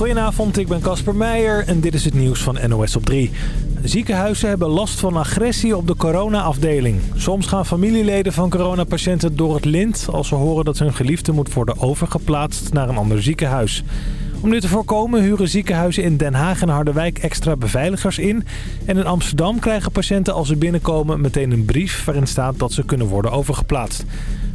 Goedenavond, ik ben Casper Meijer en dit is het nieuws van NOS op 3. Ziekenhuizen hebben last van agressie op de corona-afdeling. Soms gaan familieleden van coronapatiënten door het lint... als ze horen dat hun geliefde moet worden overgeplaatst naar een ander ziekenhuis. Om dit te voorkomen huren ziekenhuizen in Den Haag en Harderwijk extra beveiligers in. En in Amsterdam krijgen patiënten als ze binnenkomen meteen een brief... waarin staat dat ze kunnen worden overgeplaatst.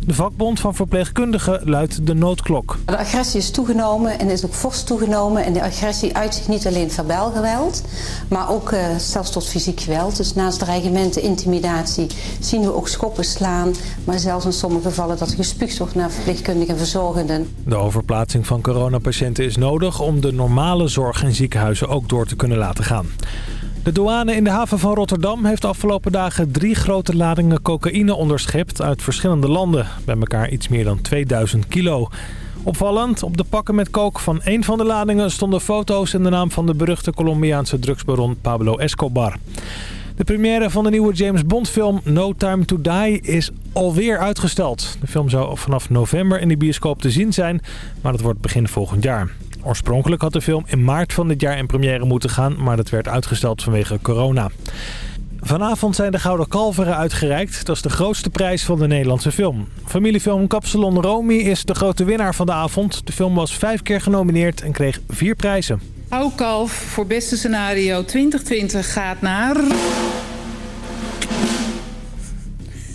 De vakbond van verpleegkundigen luidt de noodklok. De agressie is toegenomen en is ook fors toegenomen. En de agressie uit zich niet alleen verbaal geweld, maar ook uh, zelfs tot fysiek geweld. Dus naast dreigementen, intimidatie zien we ook schoppen slaan. Maar zelfs in sommige gevallen dat er gespuugd wordt naar verpleegkundigen en verzorgenden. De overplaatsing van coronapatiënten is nodig om de normale zorg in ziekenhuizen ook door te kunnen laten gaan. De douane in de haven van Rotterdam heeft afgelopen dagen drie grote ladingen cocaïne onderschept uit verschillende landen. Bij elkaar iets meer dan 2000 kilo. Opvallend, op de pakken met kook van één van de ladingen stonden foto's en de naam van de beruchte Colombiaanse drugsbaron Pablo Escobar. De première van de nieuwe James Bond film No Time to Die is alweer uitgesteld. De film zou vanaf november in de bioscoop te zien zijn, maar dat wordt begin volgend jaar. Oorspronkelijk had de film in maart van dit jaar in première moeten gaan, maar dat werd uitgesteld vanwege corona. Vanavond zijn de Gouden Kalveren uitgereikt. Dat is de grootste prijs van de Nederlandse film. Familiefilm Kapsalon Romy is de grote winnaar van de avond. De film was vijf keer genomineerd en kreeg vier prijzen. Kalf voor beste scenario 2020 gaat naar...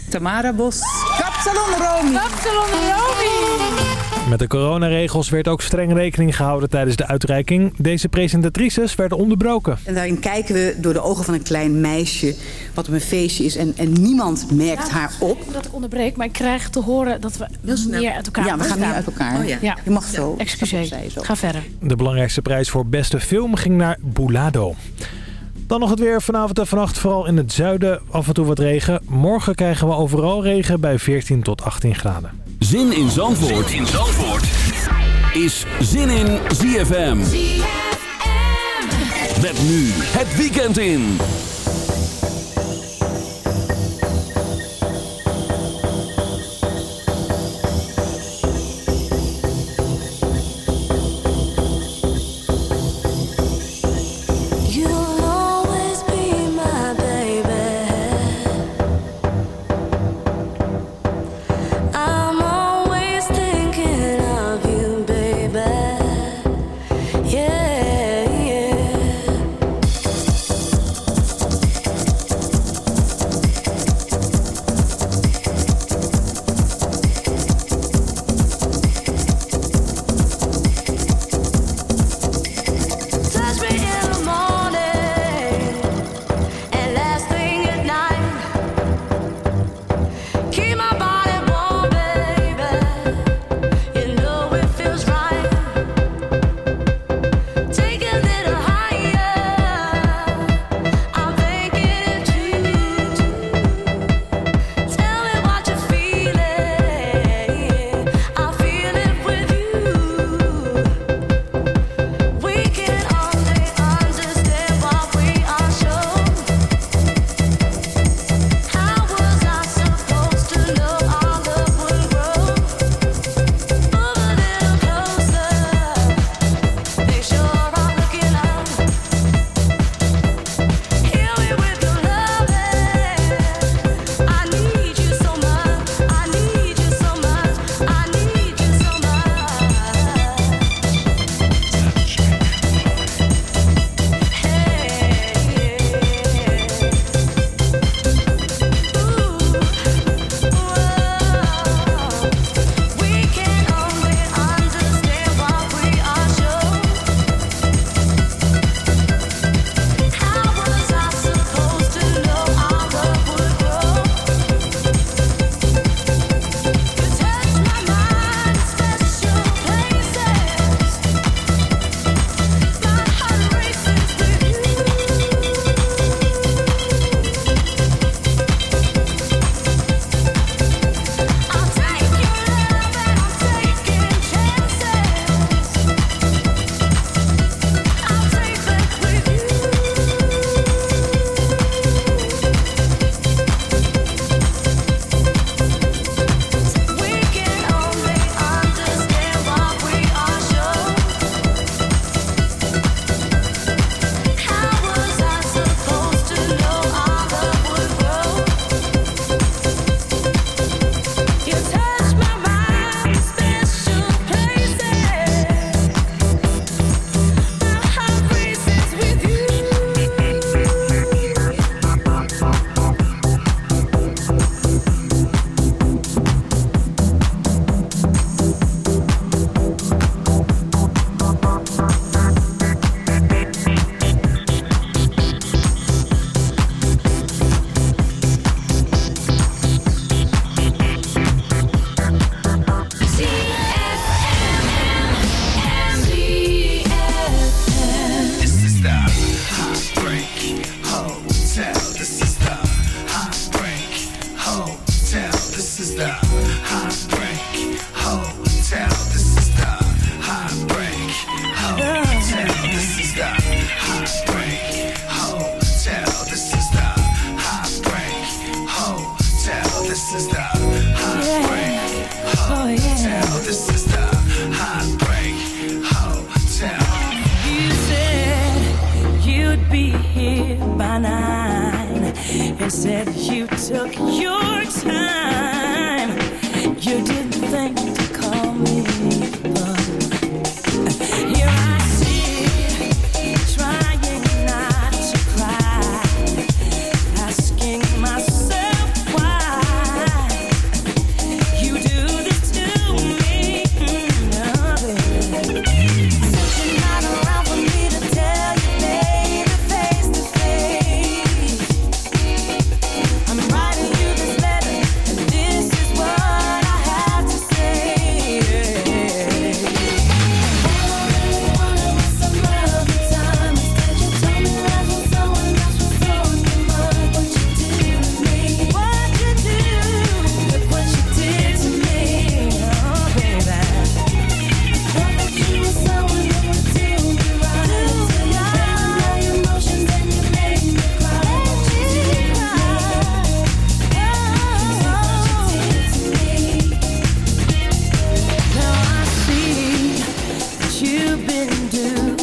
Tamara Bos. Kapsalon Romy. Kapsalon Romy. Met de coronaregels werd ook streng rekening gehouden tijdens de uitreiking. Deze presentatrices werden onderbroken. En daarin kijken we door de ogen van een klein meisje wat op een feestje is. En, en niemand merkt Ja, haar op. Dat ik onderbreek, maar ik krijg te horen dat we meer uit elkaar Ja, we gaan gaan. nu uit elkaar. Oh ja. Ja. Je mag zo. Excuseer, zo. ga verder. De belangrijkste prijs voor beste film ging naar Boulado. Dan nog het weer vanavond en vannacht, vooral in het zuiden af en toe wat regen. Morgen krijgen we overal regen bij 14 tot 18 graden. Zin in Zandvoort, Zin in Zandvoort. is Zin in ZFM. Met nu het weekend in. You've been doing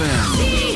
ZFM.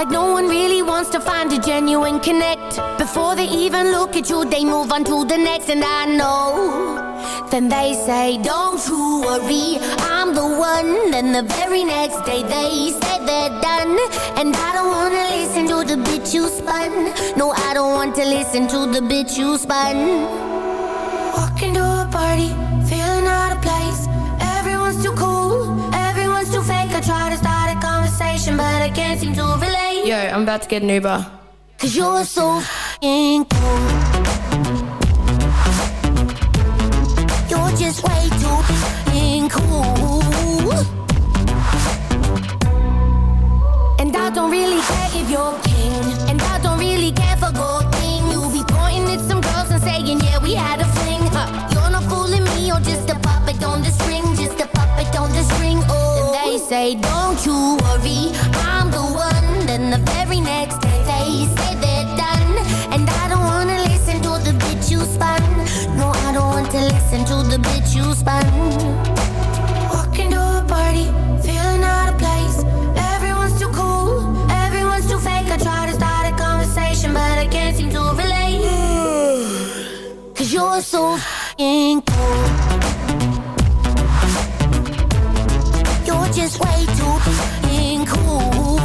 Like no one really wants to find a genuine connect. Before they even look at you, they move on to the next. And I know. Then they say, Don't you worry, I'm the one. Then the very next day they say they're done. And I don't wanna listen to the bitch you spun. No, I don't want to listen to the bitch you spun. Walking to a party, feeling out of place. Everyone's too cool, everyone's too fake. I try to start a conversation, but I can't seem to relate. Yo, I'm about to get an Uber. Cause you're so f***ing cool. You're just way too f***ing cool. And I don't really care if you're king. And I don't really care for gold king. You'll be pointing at some girls and saying, yeah, we had a fling. Huh. You're not fooling me, you're just a puppet on the string. Just a puppet on the string. Oh, and they say, don't you worry, I'm the one. Then the very next day they say they're done. And I don't wanna listen to the bitch you spun. No, I don't want to listen to the bitch you spun. Walking to a party, feeling out of place. Everyone's too cool, everyone's too fake. I try to start a conversation, but I can't seem to relate. Cause you're so cool. You're just way too cool.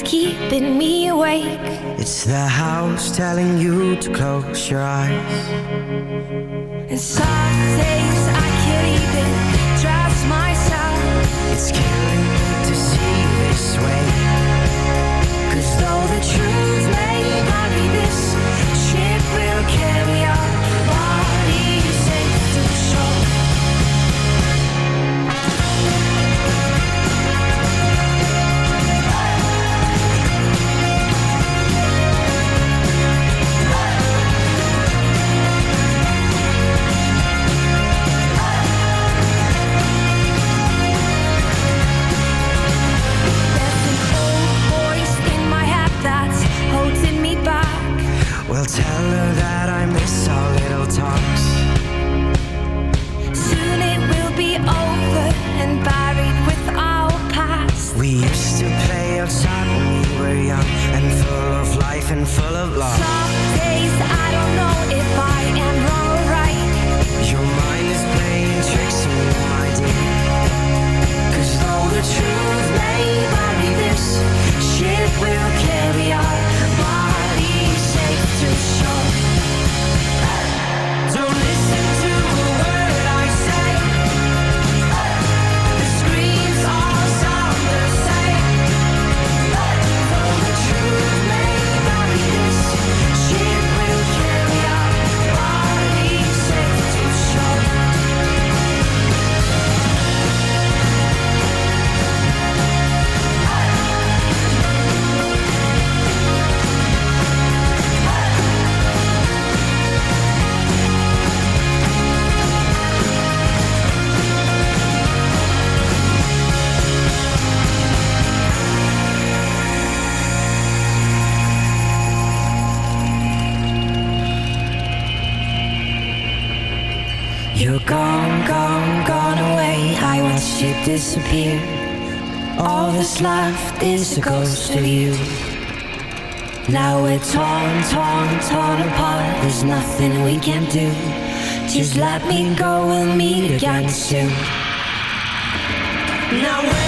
It's keeping me awake. It's the house telling you to close your eyes. There's nothing we can do. Just let me go, we'll meet again soon. Now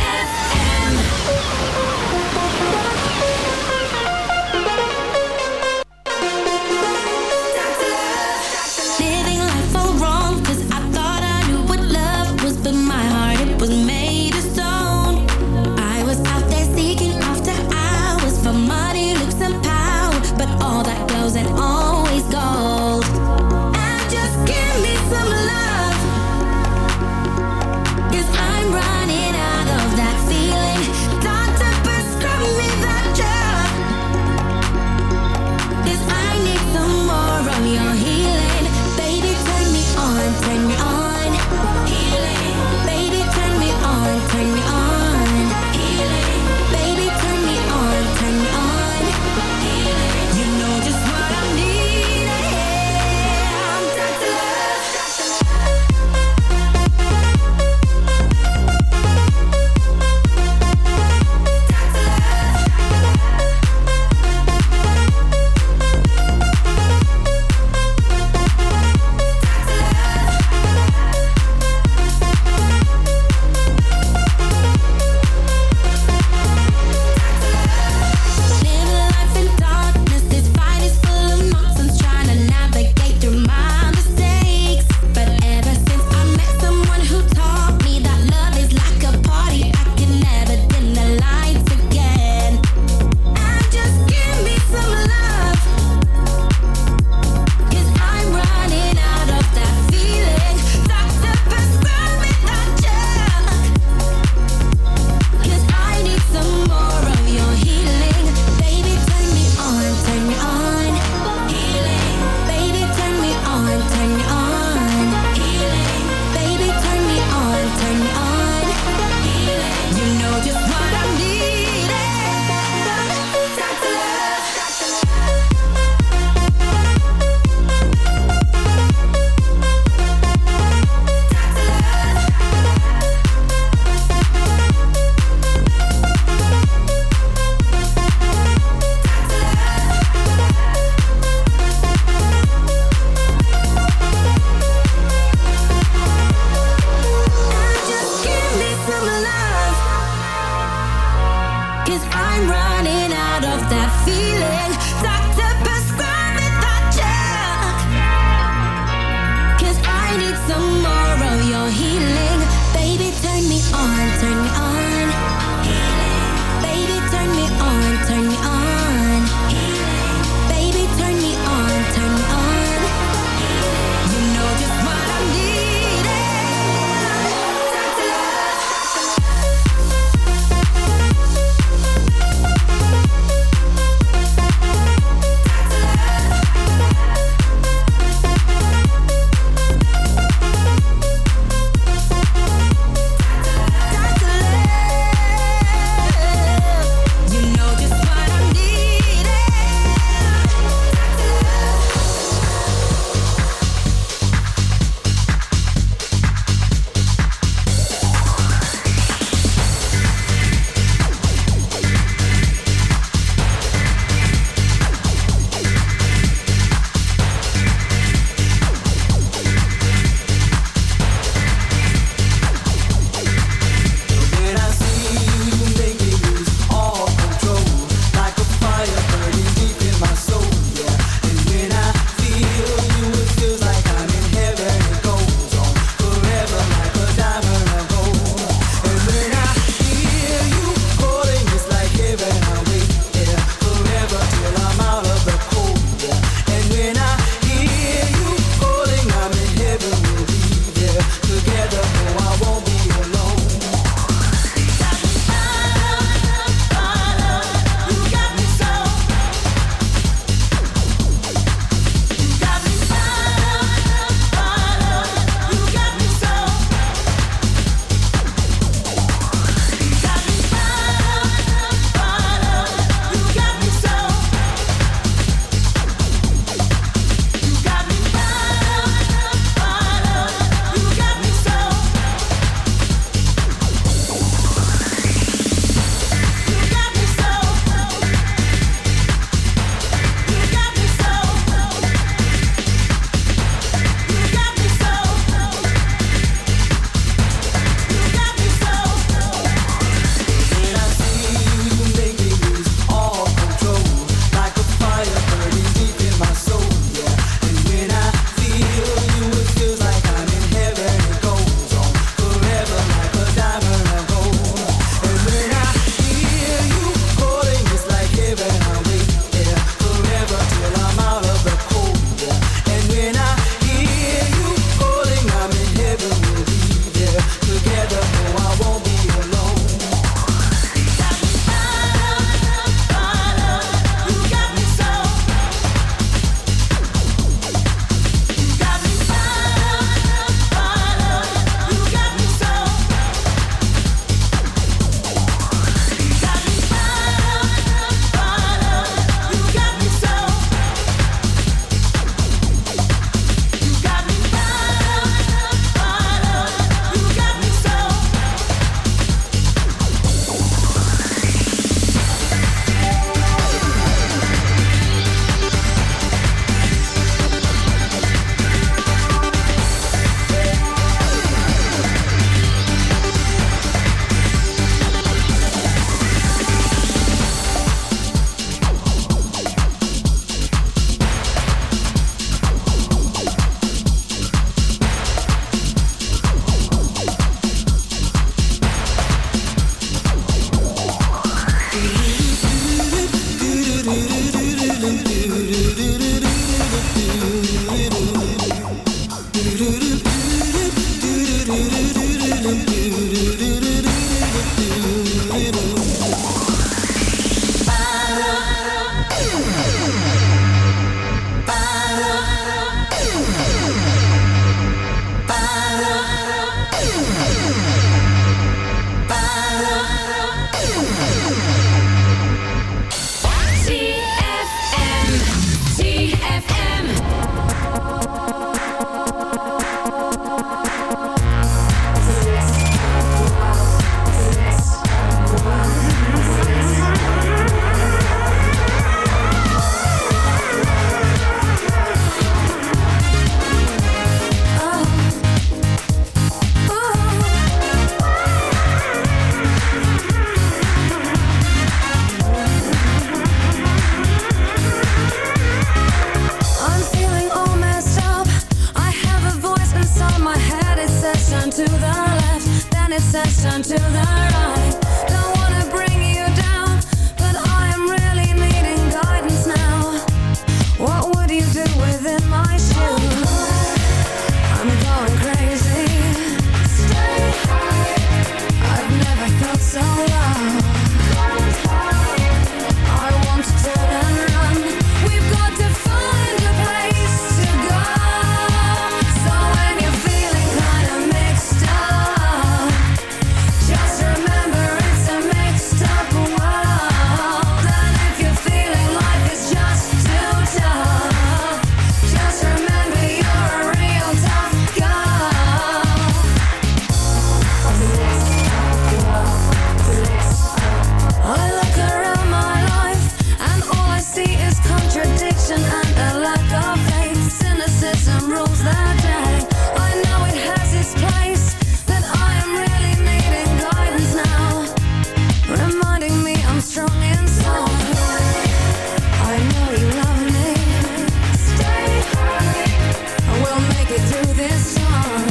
Through this song.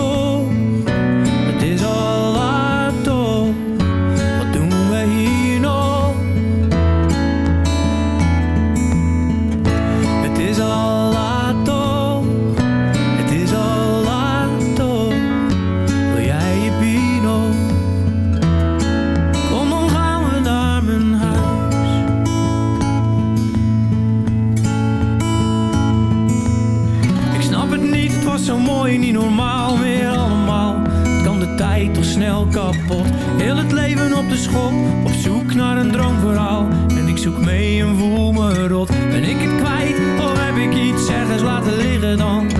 even op de schop, op zoek naar een droomverhaal. En ik zoek mee en voel me rot. Ben ik het kwijt of heb ik iets ergens laten liggen dan?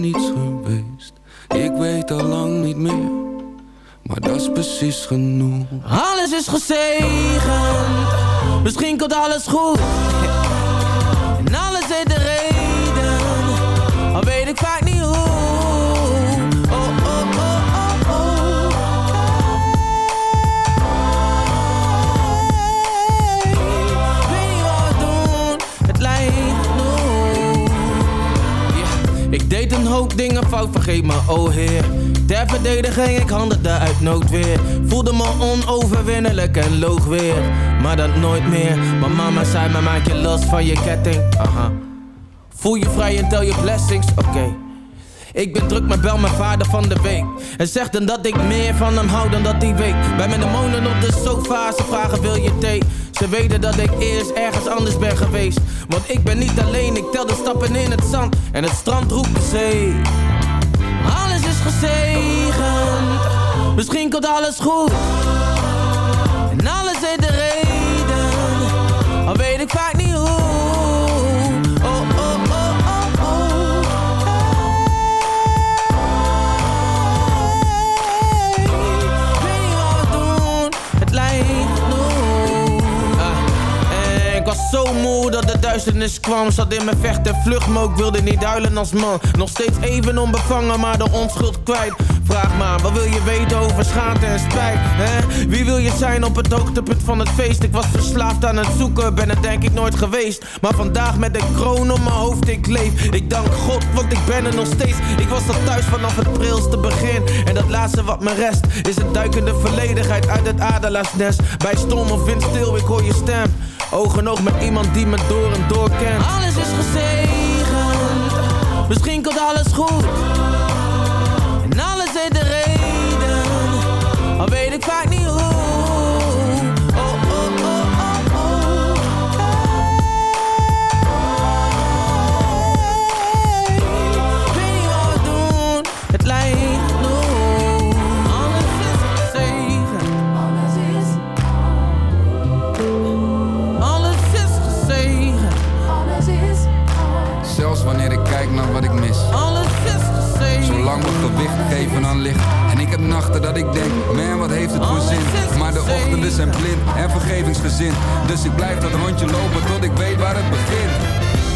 niets geweest. Ik weet al lang niet meer, maar dat is precies genoeg. Alles is gezegend, misschien komt alles goed. Hoop dingen fout, vergeet me, oh heer. Ter verdediging, ik handelde uit noodweer. Voelde me onoverwinnelijk en loog weer. Maar dat nooit meer. Mijn mama zei me, maak je los van je ketting. Aha. Voel je vrij en tel je blessings, oké. Ik ben druk, maar bel mijn vader van de week. En zegt dan dat ik meer van hem hou dan dat hij weet. Bij mijn demonen op de sofa, ze vragen wil je thee. Ze weten dat ik eerst ergens anders ben geweest. Want ik ben niet alleen, ik tel de stappen in het zand. En het strand roept de zee. Alles is gezegend. Misschien komt alles goed. En alles heeft de reden. Al weet ik vaak niet hoe. Zo moe dat de duisternis kwam. Zat in mijn vecht en vlucht, maar ik wilde niet huilen als man. Nog steeds even onbevangen, maar de onschuld kwijt. Vraag maar, wat wil je weten over schaamte en spijt? Hè? Wie wil je zijn op het hoogtepunt van het feest? Ik was verslaafd aan het zoeken, ben het denk ik nooit geweest. Maar vandaag met een kroon op mijn hoofd, ik leef. Ik dank God, want ik ben er nog steeds. Ik was al thuis vanaf het prilste begin. En dat laatste wat me rest, is een duikende verledenheid uit het adelaarsnest. Bij storm of wind stil, ik hoor je stem. Oog met iemand die me door en door kent. Alles is gezegend, misschien komt alles goed. En alles heeft de reden, al weet ik vaak niet En ik heb nachten dat ik denk, man wat heeft het voor zin. Maar de ochtenden zijn blind en vergevingsgezind. Dus ik blijf dat rondje lopen tot ik weet waar het begint.